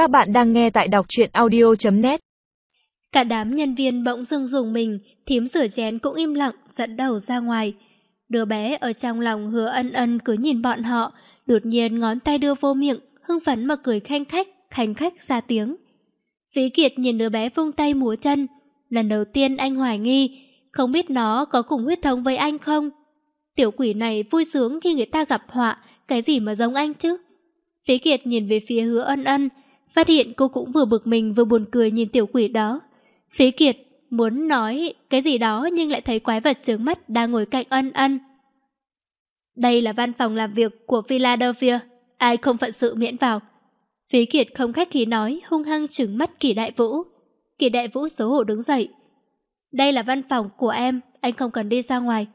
Các bạn đang nghe tại đọc truyện audio.net Cả đám nhân viên bỗng dưng dùng mình, thím rửa chén cũng im lặng, dẫn đầu ra ngoài. Đứa bé ở trong lòng hứa ân ân cứ nhìn bọn họ, đột nhiên ngón tay đưa vô miệng, hưng phấn mà cười khanh khách, khanh khách ra tiếng. Phí Kiệt nhìn đứa bé vung tay múa chân. Lần đầu tiên anh hoài nghi, không biết nó có cùng huyết thống với anh không? Tiểu quỷ này vui sướng khi người ta gặp họa, cái gì mà giống anh chứ? Phí Kiệt nhìn về phía hứa ân ân, phát hiện cô cũng vừa bực mình vừa buồn cười nhìn tiểu quỷ đó. Phí Kiệt muốn nói cái gì đó nhưng lại thấy quái vật trướng mắt đang ngồi cạnh ân ân. Đây là văn phòng làm việc của Philadelphia, ai không phận sự miễn vào. Phí Kiệt không khách khí nói, hung hăng trừng mắt Kỳ Đại Vũ. Kỳ Đại Vũ xấu hổ đứng dậy. Đây là văn phòng của em, anh không cần đi ra ngoài.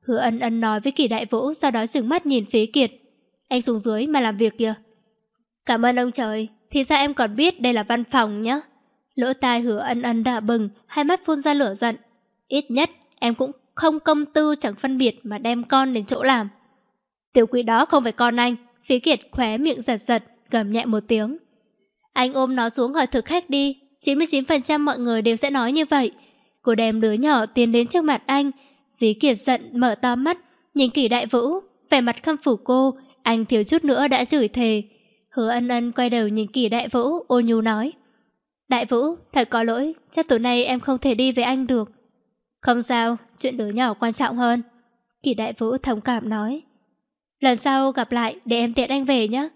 Hứa ân ân nói với Kỳ Đại Vũ, sau đó trừng mắt nhìn Phí Kiệt. Anh xuống dưới mà làm việc kìa. Cảm ơn ông trời, thì ra em còn biết đây là văn phòng nhá. Lỗ tai hứa ân ân đỏ bừng, hai mắt phun ra lửa giận. Ít nhất em cũng không công tư chẳng phân biệt mà đem con đến chỗ làm. Tiểu quỷ đó không phải con anh. Phí Kiệt khóe miệng giật giật, gầm nhẹ một tiếng. Anh ôm nó xuống hỏi thực khách đi. 99% mọi người đều sẽ nói như vậy. Cô đem đứa nhỏ tiến đến trước mặt anh. Phí Kiệt giận mở to mắt, nhìn kỳ đại vũ. Vẻ mặt khâm phủ cô, anh thiếu chút nữa đã chửi thề. Hứa ân ân quay đầu nhìn kỳ đại vũ, ô nhu nói. Đại vũ, thật có lỗi, chắc tối nay em không thể đi với anh được. Không sao, chuyện đứa nhỏ quan trọng hơn. Kỳ đại vũ thông cảm nói. Lần sau gặp lại để em tiện anh về nhé.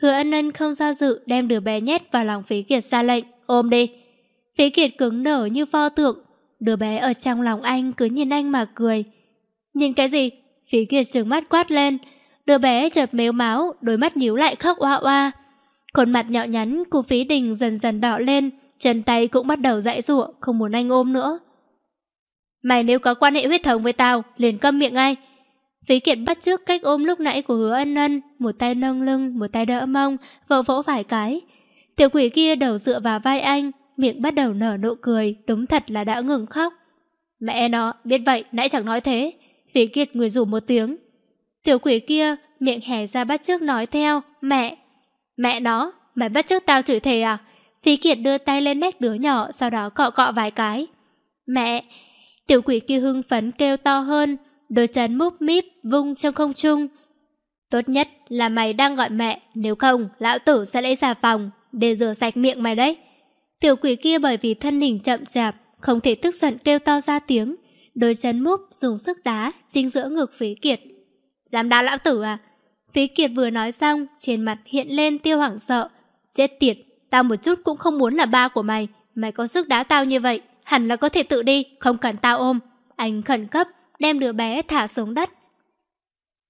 Hứa ân ân không do dự đem đứa bé nhét vào lòng Phí Kiệt ra lệnh, ôm đi. Phí Kiệt cứng nở như pho tượng, đứa bé ở trong lòng anh cứ nhìn anh mà cười. Nhìn cái gì? Phí Kiệt trừng mắt quát lên, đứa bé chợt mếu máu, đôi mắt nhíu lại khóc oa oa. Khuôn mặt nhỏ nhắn của Phí Đình dần dần đỏ lên, chân tay cũng bắt đầu dãy rụa, không muốn anh ôm nữa. Mày nếu có quan hệ huyết thống với tao, liền câm miệng ngay. Phí Kiệt bắt trước cách ôm lúc nãy của hứa ân ân, một tay nâng lưng, một tay đỡ mông, vỗ vỗ vài cái. Tiểu quỷ kia đầu dựa vào vai anh, miệng bắt đầu nở nụ cười, đúng thật là đã ngừng khóc. Mẹ nó, biết vậy, nãy chẳng nói thế. Phí Kiệt người rủ một tiếng. Tiểu quỷ kia, miệng hé ra bắt trước nói theo, mẹ. Mẹ nó, mày bắt trước tao chửi thề à? Phí Kiệt đưa tay lên nét đứa nhỏ, sau đó cọ cọ vài cái. Mẹ, tiểu quỷ kia hưng phấn kêu to hơn, đôi chân múp míp vung trong không trung. Tốt nhất là mày đang gọi mẹ, nếu không, lão tử sẽ lấy xà phòng để rửa sạch miệng mày đấy. Tiểu quỷ kia bởi vì thân hình chậm chạp, không thể tức giận kêu to ra tiếng. Đôi chân múp dùng sức đá, chính giữa ngực phí kiệt. Dám đá lão tử à? Phí kiệt vừa nói xong, trên mặt hiện lên tiêu hoảng sợ. Chết tiệt, tao một chút cũng không muốn là ba của mày. Mày có sức đá tao như vậy, hẳn là có thể tự đi, không cần tao ôm. Anh khẩn cấp, đem đứa bé thả xuống đất.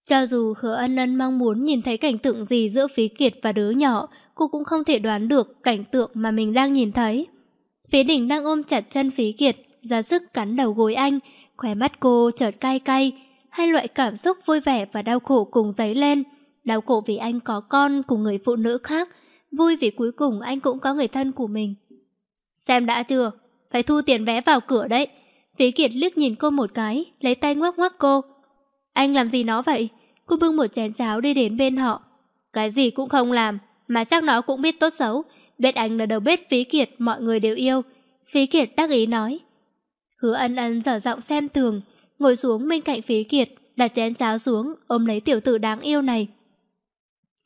Cho dù hứa ân ân mong muốn nhìn thấy cảnh tượng gì giữa phí kiệt và đứa nhỏ, cô cũng không thể đoán được cảnh tượng mà mình đang nhìn thấy. Phí đỉnh đang ôm chặt chân phí kiệt, ra sức cắn đầu gối anh, khóe mắt cô chợt cay cay, hai loại cảm xúc vui vẻ và đau khổ cùng dấy lên. Đau khổ vì anh có con cùng người phụ nữ khác, vui vì cuối cùng anh cũng có người thân của mình. Xem đã chưa? Phải thu tiền vé vào cửa đấy. Phí Kiệt liếc nhìn cô một cái, lấy tay ngoắc ngoắc cô. Anh làm gì nó vậy? Cô bưng một chén cháo đi đến bên họ. Cái gì cũng không làm, mà chắc nó cũng biết tốt xấu. Biết anh là đầu bếp Phí Kiệt, mọi người đều yêu. Phí Kiệt đắc ý nói. Hứa ân ân dở giọng xem tường, ngồi xuống bên cạnh Phí Kiệt, đặt chén cháo xuống, ôm lấy tiểu tử đáng yêu này.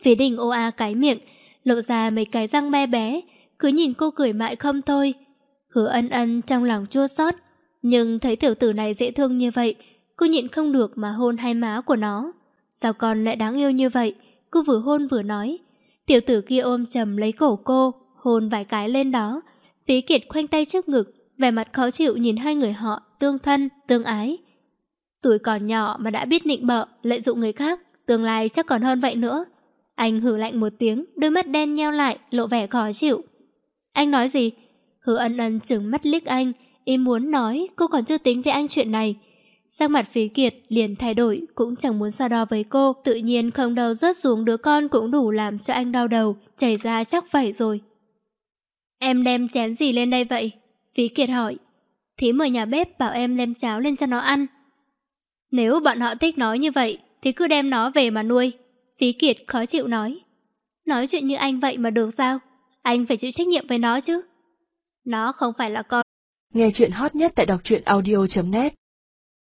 Phí đình ô a cái miệng, lộ ra mấy cái răng be bé, cứ nhìn cô cười mãi không thôi. Hứa ân ân trong lòng chua xót nhưng thấy tiểu tử này dễ thương như vậy, cô nhịn không được mà hôn hai má của nó. Sao con lại đáng yêu như vậy? Cô vừa hôn vừa nói. Tiểu tử kia ôm chầm lấy cổ cô, hôn vài cái lên đó. Phí Kiệt khoanh tay trước ngực, vẻ mặt khó chịu nhìn hai người họ tương thân, tương ái. Tuổi còn nhỏ mà đã biết nịnh bợ, lợi dụng người khác, tương lai chắc còn hơn vậy nữa. Anh hử lạnh một tiếng, đôi mắt đen nheo lại, lộ vẻ khó chịu. Anh nói gì? Hứa ân ân trừng mắt liếc anh, Ý muốn nói cô còn chưa tính với anh chuyện này. Sắc mặt phí kiệt liền thay đổi cũng chẳng muốn so đo với cô. Tự nhiên không đầu rớt xuống đứa con cũng đủ làm cho anh đau đầu, chảy ra chắc vậy rồi. Em đem chén gì lên đây vậy? Phí kiệt hỏi. Thí mời nhà bếp bảo em đem cháo lên cho nó ăn. Nếu bọn họ thích nói như vậy, thì cứ đem nó về mà nuôi. Phí kiệt khó chịu nói. Nói chuyện như anh vậy mà được sao? anh phải chịu trách nhiệm với nó chứ. Nó không phải là con. Nghe chuyện hot nhất tại đọc truyện audio.net